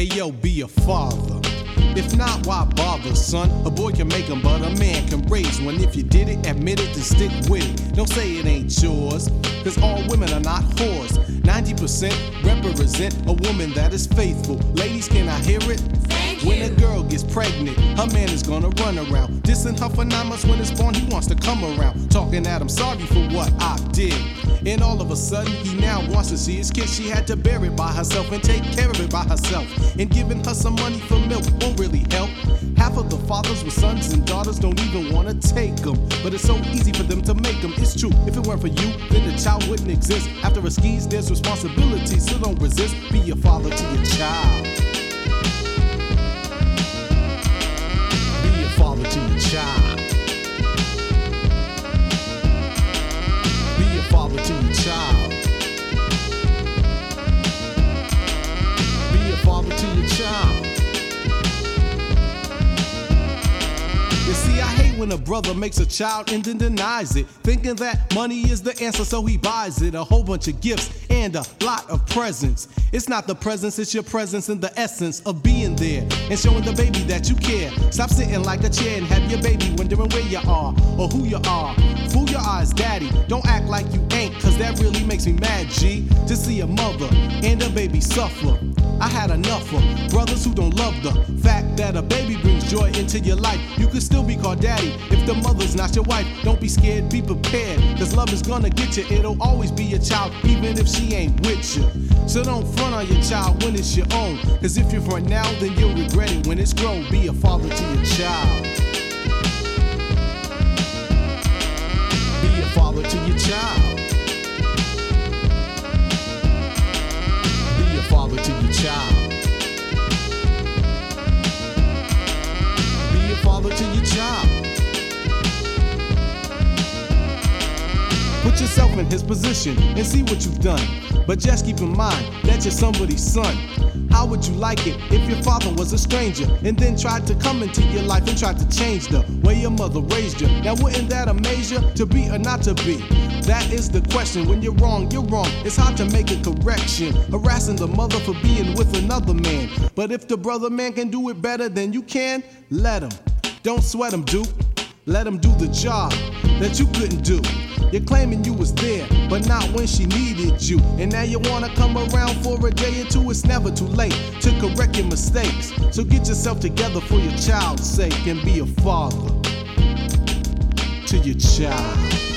Hey yo, be a father. If not, why bother, son? A boy can make them, but a man can raise one. If you did it, admit it, and stick with it. Don't say it ain't yours, cause all women are not whores. 90% represent a woman that is faithful. Ladies, can I hear it? When a girl gets pregnant, her man is gonna run around. Dissing her for nine months when it's born, he wants to come around. Talking at him, sorry for what I did. And all of a sudden, he now wants to see his kid. She had to bear it by herself and take care of it by herself. And giving her some money for milk won't really help. Half of the fathers with sons and daughters don't even wanna take them. But it's so easy for them to make them. It's true, if it weren't for you, then the child wouldn't exist. After a skis, there's responsibility, so don't resist. Be a father to your child. When a brother makes a child and then denies it, thinking that money is the answer, so he buys it. A whole bunch of gifts and a lot of presents. It's not the presence, it's your presence and the essence of being there and showing the baby that you care. Stop sitting like a chair and have your baby wondering where you are or who you are. Your eyes, daddy. Don't act like you ain't, cause that really makes me mad, G. To see a mother and a baby suffer. I had enough of brothers who don't love the fact that a baby brings joy into your life. You could still be called daddy if the mother's not your wife. Don't be scared, be prepared, cause love is gonna get you. It'll always be your child, even if she ain't with you. So don't front on your child when it's your own. Cause if you front now, then you'll regret it when it's grown. Be a father to your child. Put yourself in his position and see what you've done. But just keep in mind that you're somebody's son. How would you like it if your father was a stranger and then tried to come into your life and tried to change the way your mother raised you? Now, wouldn't that amaze you to be or not to be? That is the question. When you're wrong, you're wrong. It's hard to make a correction. Harassing the mother for being with another man. But if the brother man can do it better than you can, let him. Don't sweat him, Duke. Let him do the job that you couldn't do. You're claiming you was there, but not when she needed you. And now you wanna come around for a day or two. It's never too late to correct your mistakes. So get yourself together for your child's sake and be a father to your child.